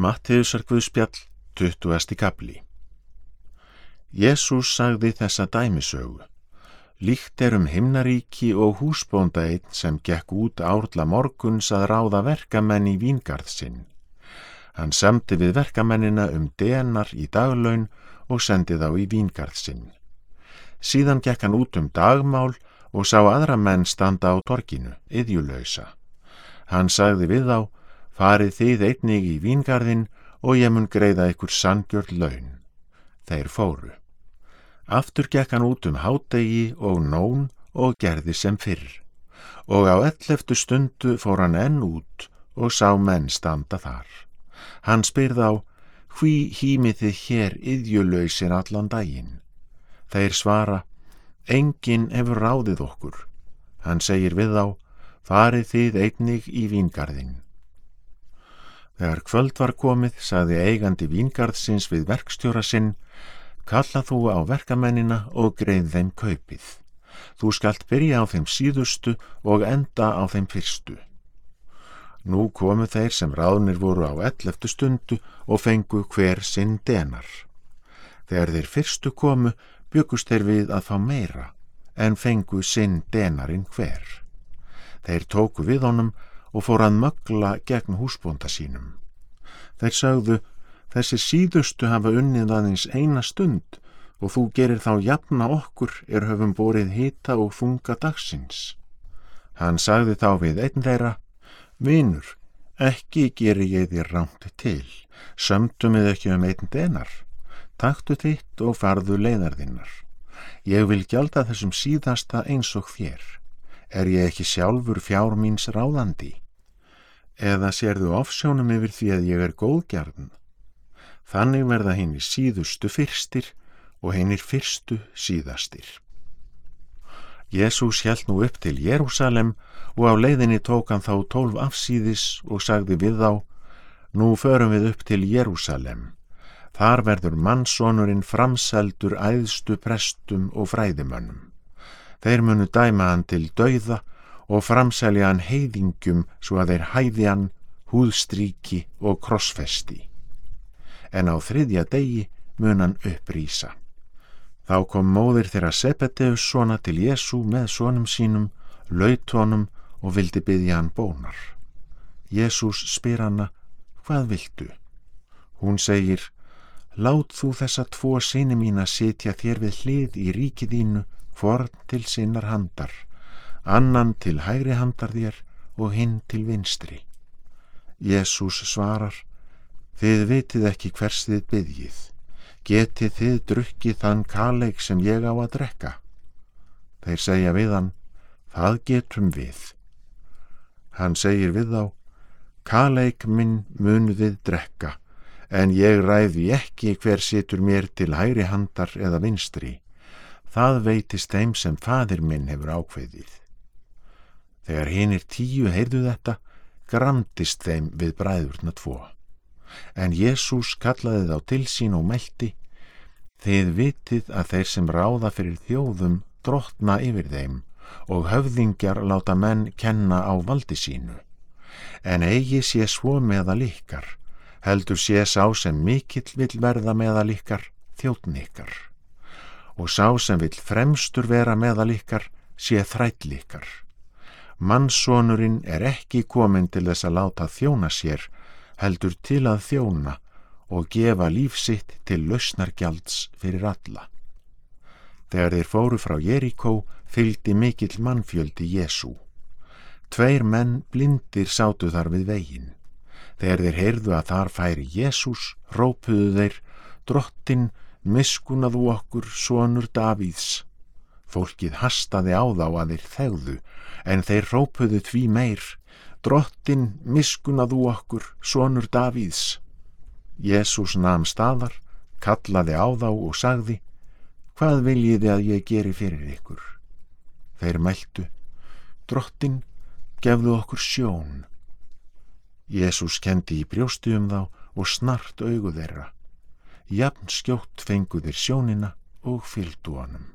Mattiðusar Guðspjall, 20. kapli Jésús sagði þessa dæmisögu. Líkt er um himnaríki og húsbónda einn sem gekk út árla morguns að ráða verkamenn í víngarð sinn. Hann semdi við verkamennina um denar í daglaun og sendi þá í víngarð sinn. Síðan gekk hann út um dagmál og sá aðra menn standa á torkinu, yðjulöysa. Hann sagði við þá, farið þið einnig í víngarðin og ég mun greiða ykkur sangjörð laun. Þeir fóru. Aftur gekk hann út um hádegi og nón og gerði sem fyrr. Og á elleftu stundu fór hann enn út og sá menn standa þar. Hann spyrð á, hví hýmið þið hér yðjulöysir allan daginn? Þeir svara, enginn hefur ráðið okkur. Hann segir við þá, farið þið einnig í víngarðin. Þegar kvöld var komið, saði eigandi vingarðsins við verkstjóra sinn, kalla þú á verkamennina og greið þeim kaupið. Þú skalt byrja á þeim síðustu og enda á þeim fyrstu. Nú komu þeir sem ráðnir voru á elleftu stundu og fengu hver sinn denar. Þegar þeir fyrstu komu, byggust þeir við að fá meira, en fengu sinn denarinn hver. Þeir tóku við honum og fór að mögla gegn húsbónda sínum. Þeir sagðu, þessi síðustu hafa unnið aðeins eina stund og þú gerir þá jafna okkur er höfum borið hita og þunga dagsins. Hann sagði þá við einn þeirra, Vinur, ekki gerir ég þér rámt til, sömdum við ekki um einn denar, taktu þitt og farðu leiðarðinnar. Ég vil gjalda þessum síðasta eins og þér. Er ég ekki sjálfur fjár míns ráðandi? Eða sérðu ofsjónum yfir því að ég er góðgjarn? Þannig verða henni síðustu fyrstir og hennir fyrstu síðastir. Jésús held nú upp til Jérúsalem og á leiðinni tók hann þá tólf afsíðis og sagði við þá, nú förum við upp til Jérúsalem. Þar verður mannsónurinn framseldur æðstu prestum og fræðimönnum. Þeir munu dæma hann til dauða og framselja hann heiðingum svo að þeir hæði hann, húðstríki og krossfesti. En á þriðja degi mun hann upprýsa. Þá kom móðir þeirra Sepeteus svona til Jésu með sonum sínum, laut honum og vildi byggja hann bónar. Jésús spyr hanna, hvað viltu? Hún segir, lát þú þessa tvo sinni mín að sitja þér við hlið í ríkiðínu forn til sinnar handar, annan til hægri handar þér og hinn til vinstri. Jésús svarar, þið vitið ekki hvers þið byggjið, getið þið drukkið þann kaleik sem ég á að drekka. Þeir segja við hann, það getum við. Hann segir við þá, kaleik minn mun við drekka, en ég ræði ekki hver situr mér til hægri handar eða vinstri það veitist þeim sem fadir minn hefur ákveðið. Þegar hinnir tíu heyrðu þetta, gramdist þeim við bræðurna tvo. En Jésús kallaði þá til sín og meldi, þið vitið að þeir sem ráða fyrir þjóðum drotna yfir þeim og höfðingjar láta menn kenna á valdi sínu. En eigi sé svo meðal ykkar, heldur sé sá sem mikill vil verða meðal ykkar, þjóttn ykkar og sá sem vill fremstur vera meðal ykkar sé þræll ykkar. Mannsónurinn er ekki komin til þess að láta þjóna sér, heldur til að þjóna og gefa lífsitt til lausnargjalds fyrir alla. Þegar þeir fóru frá Jerikó fylgdi mikill mannfjöldi Jésu. Tveir menn blindir sátu þar við veginn. Þegar þeir heyrðu að þar færi Jésús, rópuðu þeir, drottin, miskunaðu okkur sonur Davíðs. Fólkið hastaði á þá að þeir þegðu en þeir rópuðu tví meir drottin miskunaðu okkur sonur Davíðs. Jésús namn staðar kallaði á þá og sagði hvað viljiði að ég geri fyrir ykkur? Þeir mæltu drottin gefðu okkur sjón. Jésús kendi í brjóstu um þá og snart augu þeirra jafn skjótt fengu þeir sjónina og fylgdu honum